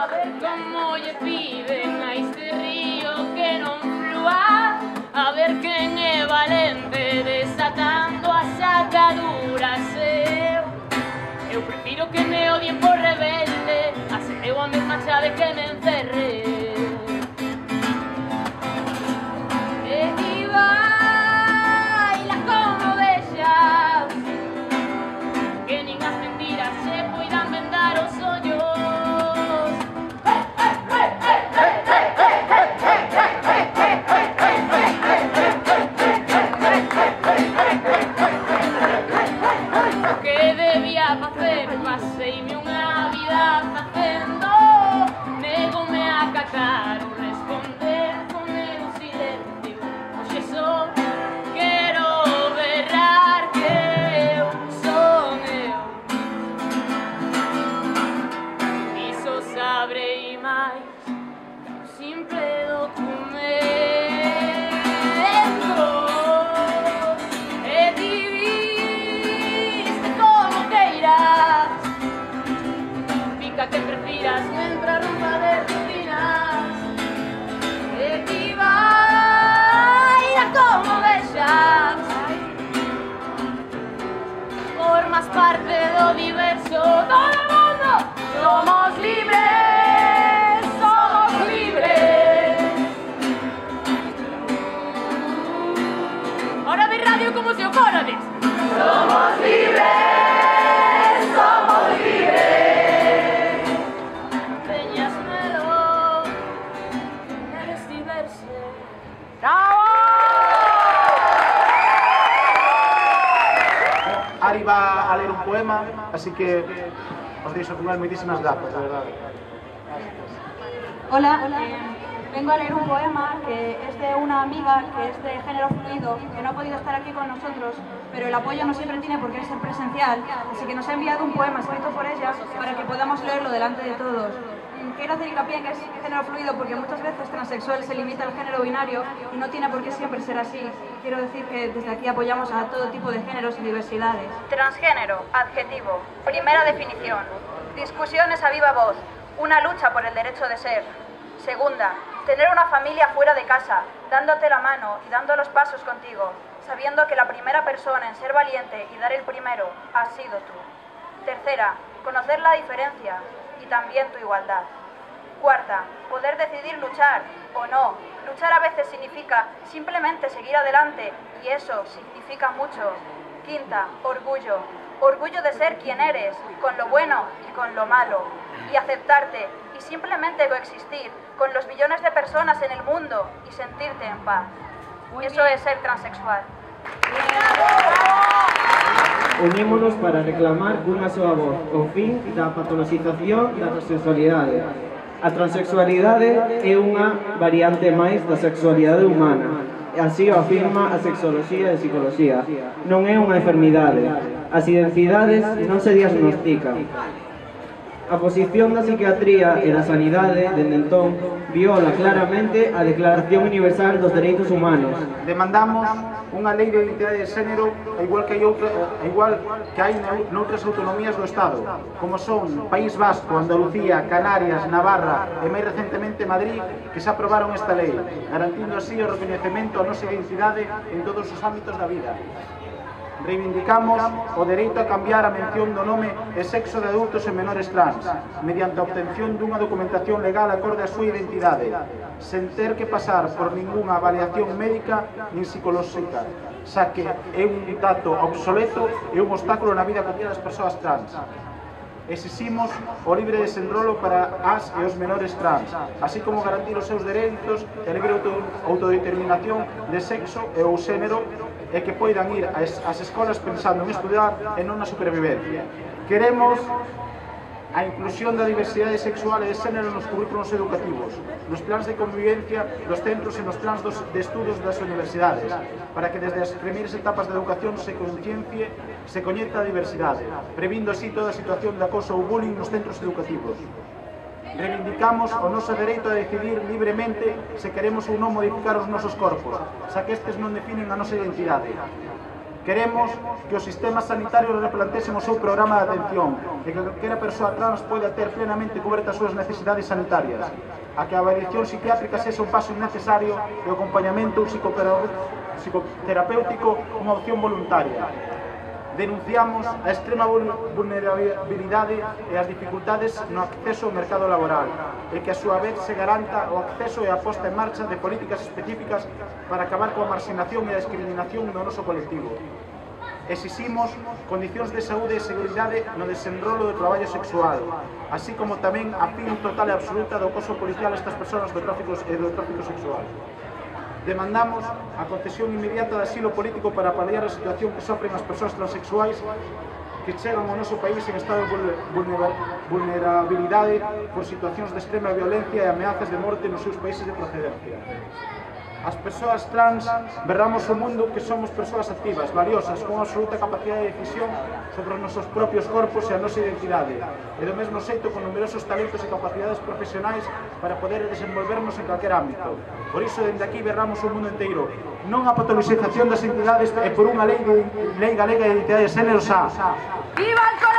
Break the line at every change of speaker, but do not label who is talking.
A ver como lle piden a este río que non flúa A ver quen é valente desatando as sacaduras eu prefiro que me odien por rebelde Así eu a mesma chave que me
Va a ler un poema, así que os deixo con as moitísimas grazas, de verdade.
Hola, eh, vengo a leer un poema que es de una amiga que es de género fluido, que no ha podido estar aquí con nosotros, pero el apoyo no siempre tiene por qué ser presencial, así que nos ha enviado un poema escrito por ella para que podamos leerlo delante de todos. Quiero hacer hincapié en que es género fluido porque muchas veces transexual se limita al género binario y no tiene por qué siempre ser así. Quiero decir que desde aquí apoyamos a todo tipo de géneros y diversidades.
Transgénero, adjetivo. Primera definición. Discusiones a viva voz. Una lucha por el derecho de ser. Segunda, tener una familia fuera de casa, dándote la mano y dando los pasos contigo, sabiendo que la primera persona en ser valiente y dar el primero has sido tú. Tercera, conocer la diferencia y también tu igualdad. Cuarta, poder decidir luchar o no. Luchar a veces significa simplemente seguir adelante y eso significa mucho. Quinta, orgullo. Orgullo de ser quien eres, con lo bueno y con lo malo. Y aceptarte y simplemente coexistir con los millones de personas en el mundo y sentirte en paz. Eso es ser transexual.
unémonos para reclamar cunha soa voz o fin da patoloxización da transexualidade. A transexualidade é unha variante máis da sexualidade humana. Así o afirma a sexoloxía e psicoloxía. Non é unha enfermidade. As identidades non se diagnostican A posición da psiquiatría e da sanidade, dende entón, viola claramente a Declaración Universal dos Dereitos Humanos.
Demandamos unha lei de identidade de xénero igual que hai outra, igual que hai noutras autonomías do Estado, como son País Vasco, Andalucía, Canarias, Navarra e máis recentemente Madrid, que xa aprobaron esta lei, garantindo así o reconhecemento a nosa identidade en todos os ámbitos da vida. Reivindicamos o dereito a cambiar a mención do nome e sexo de adultos e menores trans mediante a obtención dunha documentación legal acorde á súa identidade sen ter que pasar por ningunha avaliación médica nin psicolóxica xa que é un dato obsoleto e un obstáculo na vida cotidiana das persoas trans. Exiximos o libre desenrolo para as e os menores trans, así como garantir os seus dereitos e libre autodeterminación de sexo e ou xénero e que poidan ir ás, ás escolas pensando en estudar e non na supervivencia. Queremos a inclusión da diversidade sexual e de xénero nos currículos educativos, nos plans de convivencia dos centros e nos plans dos, de estudos das universidades, para que desde as primeiras etapas da educación se conciencie, se coñeta a diversidade, previndo así toda a situación de acoso ou bullying nos centros educativos. Reivindicamos o noso dereito a decidir libremente se queremos ou non modificar os nosos corpos, xa que estes non definen a nosa identidade. Queremos que os sistemas sanitarios replantesen o seu programa de atención e que calquera persoa trans poida ter plenamente cobertas as súas necesidades sanitarias, a que a avaliación psiquiátrica sexa un paso innecesario e o acompañamento psicoterapéutico unha opción voluntaria, denunciamos a extrema vulnerabilidade e as dificultades no acceso ao mercado laboral e que a súa vez se garanta o acceso e a posta en marcha de políticas específicas para acabar coa marxinación e a discriminación do noso colectivo. Exiximos condicións de saúde e seguridade no desenrolo do traballo sexual, así como tamén a fin total e absoluta do coso policial a estas persoas do tráfico e do tráfico sexual. Demandamos a concesión inmediata de asilo político para paliar a situación que sofren as persoas transexuais que chegan ao noso país en estado de vulnerabilidade por situacións de extrema violencia e ameazas de morte nos seus países de procedencia. As persoas trans berramos o mundo que somos persoas activas, valiosas, con absoluta capacidade de decisión sobre os nosos propios corpos e a nosa identidade, e do mesmo xeito con numerosos talentos e capacidades profesionais para poder desenvolvernos en calquer ámbito. Por iso, dende aquí berramos o mundo inteiro, non a patologización das entidades e por unha lei, lei galega de identidade de xénero xa.
Viva el corazón!